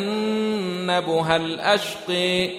ويتجنبها الأشقي